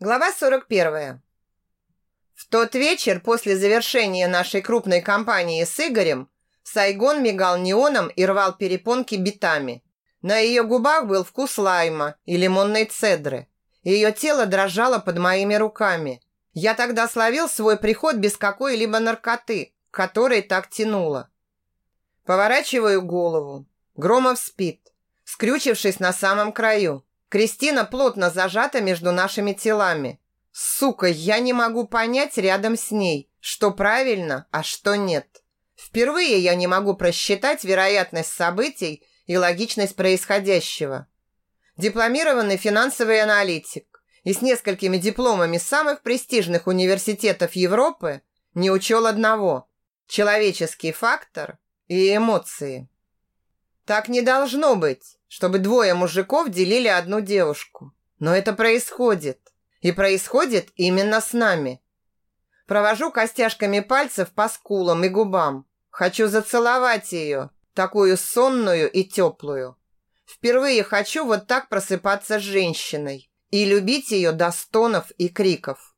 Глава 41. В тот вечер после завершения нашей крупной кампании с Игорем Сайгон мигал неоном и рвал перепонки битами. На ее губах был вкус лайма и лимонной цедры. Ее тело дрожало под моими руками. Я тогда словил свой приход без какой-либо наркоты, которой так тянуло. Поворачиваю голову. Громов спит, скрючившись на самом краю. Кристина плотно зажата между нашими телами. Сука, я не могу понять рядом с ней, что правильно, а что нет. Впервые я не могу просчитать вероятность событий и логичность происходящего. Дипломированный финансовый аналитик и с несколькими дипломами самых престижных университетов Европы не учел одного – человеческий фактор и эмоции. Так не должно быть чтобы двое мужиков делили одну девушку. Но это происходит. И происходит именно с нами. Провожу костяшками пальцев по скулам и губам. Хочу зацеловать ее, такую сонную и теплую. Впервые хочу вот так просыпаться с женщиной и любить ее до стонов и криков.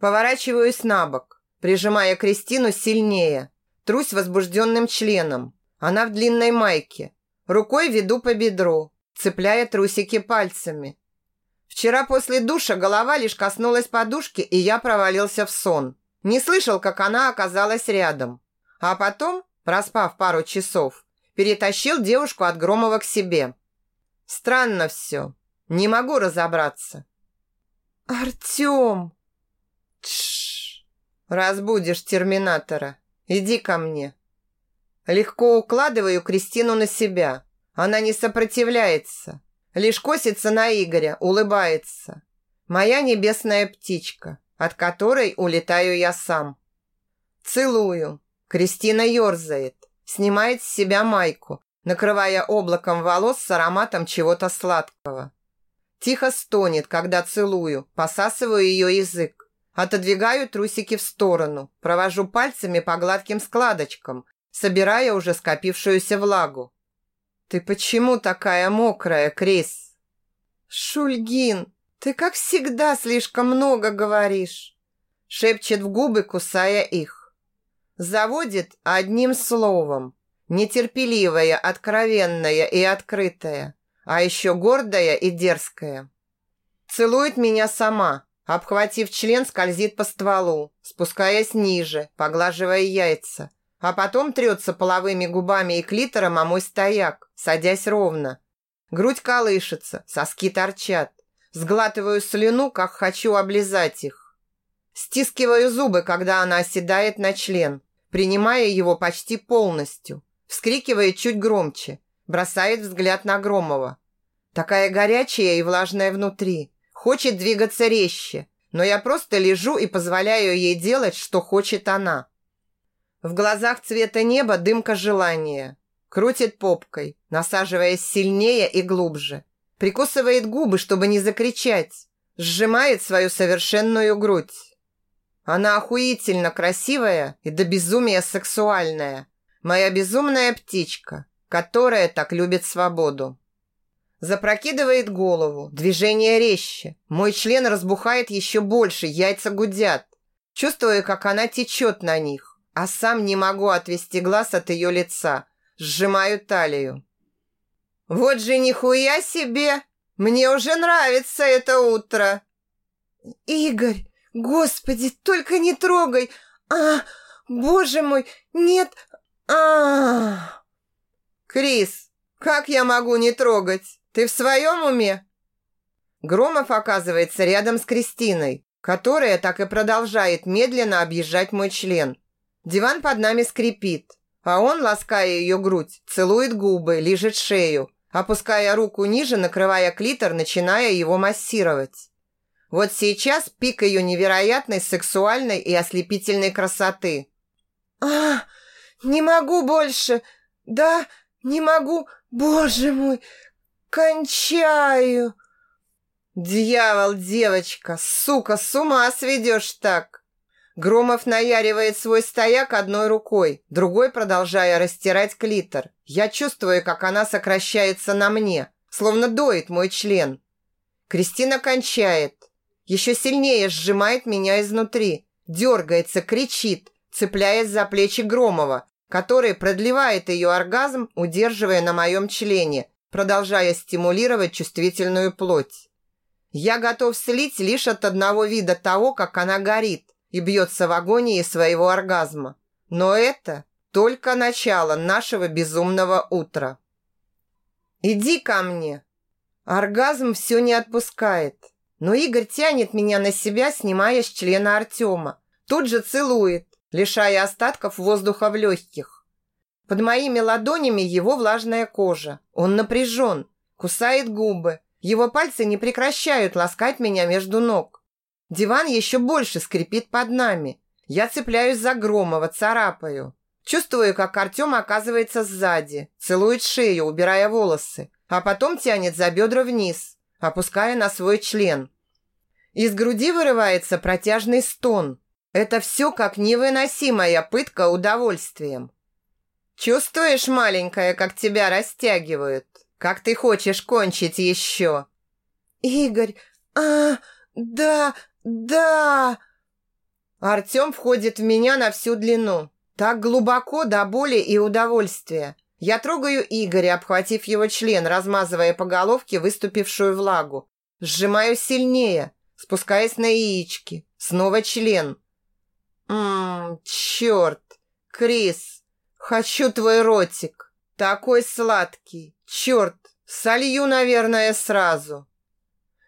Поворачиваюсь на бок, прижимая Кристину сильнее. Трусь возбужденным членом. Она в длинной майке, Рукой веду по бедру, цепляя трусики пальцами. Вчера после душа голова лишь коснулась подушки, и я провалился в сон. Не слышал, как она оказалась рядом. А потом, проспав пару часов, перетащил девушку от Громова к себе. Странно все. Не могу разобраться. «Артем!» Тш! Разбудишь терминатора. Иди ко мне. Легко укладываю Кристину на себя. Она не сопротивляется, лишь косится на Игоря, улыбается. Моя небесная птичка, от которой улетаю я сам. Целую. Кристина ерзает, снимает с себя майку, накрывая облаком волос с ароматом чего-то сладкого. Тихо стонет, когда целую, посасываю ее язык. Отодвигаю трусики в сторону, провожу пальцами по гладким складочкам, собирая уже скопившуюся влагу. «Ты почему такая мокрая, Крис?» «Шульгин, ты, как всегда, слишком много говоришь!» Шепчет в губы, кусая их. Заводит одним словом. Нетерпеливая, откровенная и открытая, а еще гордая и дерзкая. Целует меня сама, обхватив член, скользит по стволу, спускаясь ниже, поглаживая яйца, а потом трется половыми губами и клитором о мой стояк, садясь ровно. Грудь колышется, соски торчат. Сглатываю слюну, как хочу облизать их. Стискиваю зубы, когда она оседает на член, принимая его почти полностью. Вскрикивает чуть громче, бросает взгляд на Громова. Такая горячая и влажная внутри. Хочет двигаться резче, но я просто лежу и позволяю ей делать, что хочет она. В глазах цвета неба дымка желания. Крутит попкой, насаживаясь сильнее и глубже. Прикусывает губы, чтобы не закричать. Сжимает свою совершенную грудь. Она охуительно красивая и до безумия сексуальная. Моя безумная птичка, которая так любит свободу. Запрокидывает голову, движение резче. Мой член разбухает еще больше, яйца гудят. Чувствую, как она течет на них а сам не могу отвести глаз от ее лица. Сжимаю талию. «Вот же нихуя себе! Мне уже нравится это утро!» «Игорь, господи, только не трогай! А, боже мой, нет! а «Крис, как я могу не трогать? Ты в своем уме?» Громов оказывается рядом с Кристиной, которая так и продолжает медленно объезжать мой член – Диван под нами скрипит, а он, лаская ее грудь, целует губы, лижет шею, опуская руку ниже, накрывая клитор, начиная его массировать. Вот сейчас пик ее невероятной сексуальной и ослепительной красоты. «А, не могу больше! Да, не могу! Боже мой! Кончаю!» «Дьявол, девочка! Сука, с ума сведешь так!» Громов наяривает свой стояк одной рукой, другой продолжая растирать клитор. Я чувствую, как она сокращается на мне, словно доит мой член. Кристина кончает. еще сильнее сжимает меня изнутри, дергается, кричит, цепляясь за плечи Громова, который продлевает ее оргазм, удерживая на моем члене, продолжая стимулировать чувствительную плоть. Я готов слить лишь от одного вида того, как она горит и бьется в агонии своего оргазма. Но это только начало нашего безумного утра. «Иди ко мне!» Оргазм все не отпускает. Но Игорь тянет меня на себя, снимая с члена Артема. Тут же целует, лишая остатков воздуха в легких. Под моими ладонями его влажная кожа. Он напряжен, кусает губы. Его пальцы не прекращают ласкать меня между ног. Диван еще больше скрипит под нами. Я цепляюсь за Громова, царапаю. Чувствую, как Артем оказывается сзади, целует шею, убирая волосы, а потом тянет за бедра вниз, опуская на свой член. Из груди вырывается протяжный стон. Это все как невыносимая пытка удовольствием. Чувствуешь, маленькая, как тебя растягивают? Как ты хочешь кончить еще? Игорь, а, да, да. Артем входит в меня на всю длину. Так глубоко до боли и удовольствия. Я трогаю Игоря, обхватив его член, размазывая по головке выступившую влагу. Сжимаю сильнее, спускаясь на яички. Снова член. Ммм, черт. Крис, хочу твой ротик. Такой сладкий. Черт, солью, наверное, сразу.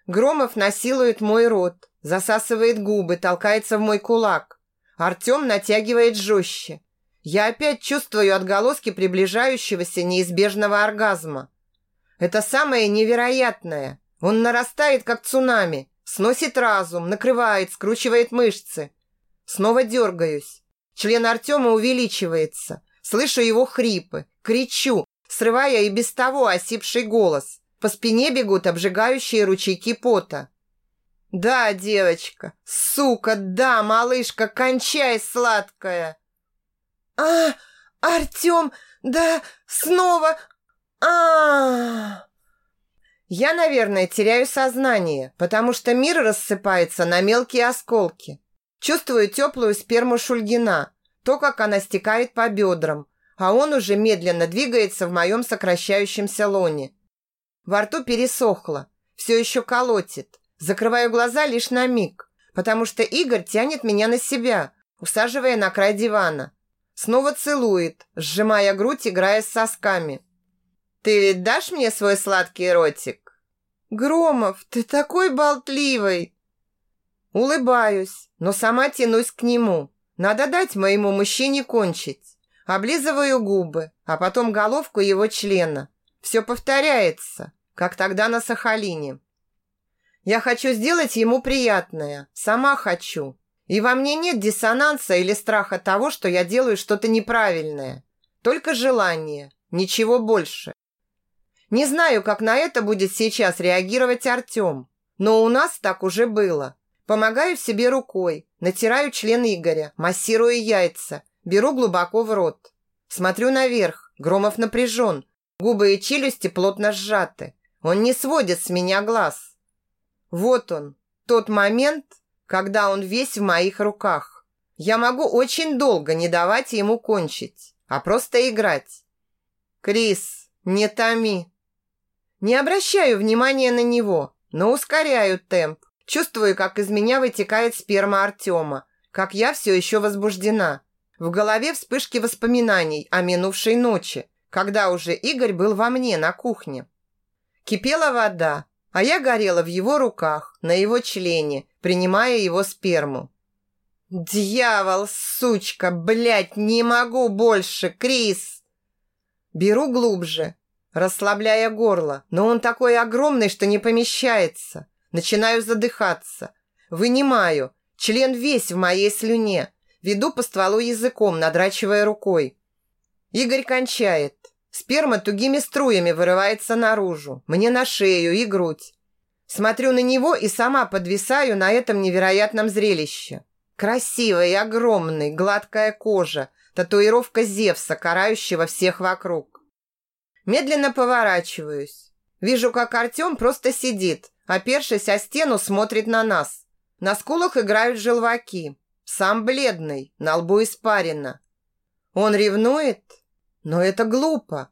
Громов насилует мой рот, засасывает губы, толкается в мой кулак. Артем натягивает жестче. Я опять чувствую отголоски приближающегося неизбежного оргазма. Это самое невероятное. Он нарастает, как цунами, сносит разум, накрывает, скручивает мышцы. Снова дергаюсь. Член Артема увеличивается. Слышу его хрипы, кричу, срывая и без того осипший голос. По спине бегут обжигающие ручейки пота. «Да, девочка, сука, да, малышка, кончай, сладкая!» «А, Артем, да, снова, а, Я, наверное, теряю сознание, потому что мир рассыпается на мелкие осколки. Чувствую теплую сперму Шульгина, то, как она стекает по бедрам, а он уже медленно двигается в моем сокращающемся лоне. Во рту пересохло, все еще колотит. Закрываю глаза лишь на миг, потому что Игорь тянет меня на себя, усаживая на край дивана. Снова целует, сжимая грудь, играя с сосками. «Ты ведь дашь мне свой сладкий ротик?» «Громов, ты такой болтливый!» Улыбаюсь, но сама тянусь к нему. Надо дать моему мужчине кончить. Облизываю губы, а потом головку его члена. Все повторяется как тогда на Сахалине. Я хочу сделать ему приятное, сама хочу. И во мне нет диссонанса или страха того, что я делаю что-то неправильное. Только желание, ничего больше. Не знаю, как на это будет сейчас реагировать Артем, но у нас так уже было. Помогаю себе рукой, натираю член Игоря, массирую яйца, беру глубоко в рот. Смотрю наверх, Громов напряжен, губы и челюсти плотно сжаты. Он не сводит с меня глаз. Вот он, тот момент, когда он весь в моих руках. Я могу очень долго не давать ему кончить, а просто играть. Крис, не томи. Не обращаю внимания на него, но ускоряю темп. Чувствую, как из меня вытекает сперма Артема, как я все еще возбуждена. В голове вспышки воспоминаний о минувшей ночи, когда уже Игорь был во мне на кухне. Кипела вода, а я горела в его руках, на его члене, принимая его сперму. «Дьявол, сучка, блядь, не могу больше, Крис!» Беру глубже, расслабляя горло, но он такой огромный, что не помещается. Начинаю задыхаться. Вынимаю, член весь в моей слюне. Веду по стволу языком, надрачивая рукой. Игорь кончает. Сперма тугими струями вырывается наружу, мне на шею и грудь. Смотрю на него и сама подвисаю на этом невероятном зрелище. Красивый и огромный, гладкая кожа, татуировка Зевса, карающего всех вокруг. Медленно поворачиваюсь. Вижу, как Артем просто сидит, опершись о стену, смотрит на нас. На скулах играют желваки. Сам бледный, на лбу испарина. Он ревнует? Но это глупо.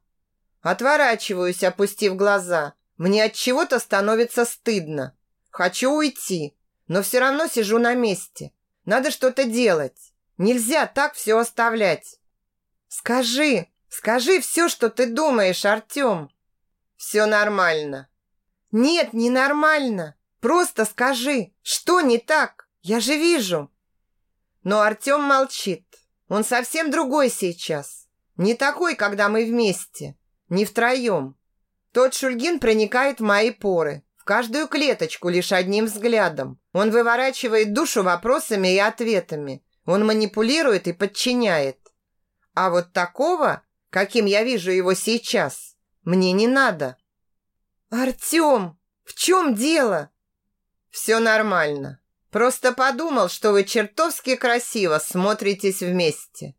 Отворачиваюсь, опустив глаза. Мне от чего-то становится стыдно. Хочу уйти, но все равно сижу на месте. Надо что-то делать. Нельзя так все оставлять. Скажи, скажи все, что ты думаешь, Артем. Все нормально. Нет, не нормально. Просто скажи, что не так? Я же вижу. Но Артем молчит. Он совсем другой сейчас. Не такой, когда мы вместе. Не втроем. Тот Шульгин проникает в мои поры, в каждую клеточку лишь одним взглядом. Он выворачивает душу вопросами и ответами. Он манипулирует и подчиняет. А вот такого, каким я вижу его сейчас, мне не надо. Артем, в чем дело? Все нормально. Просто подумал, что вы чертовски красиво смотритесь вместе.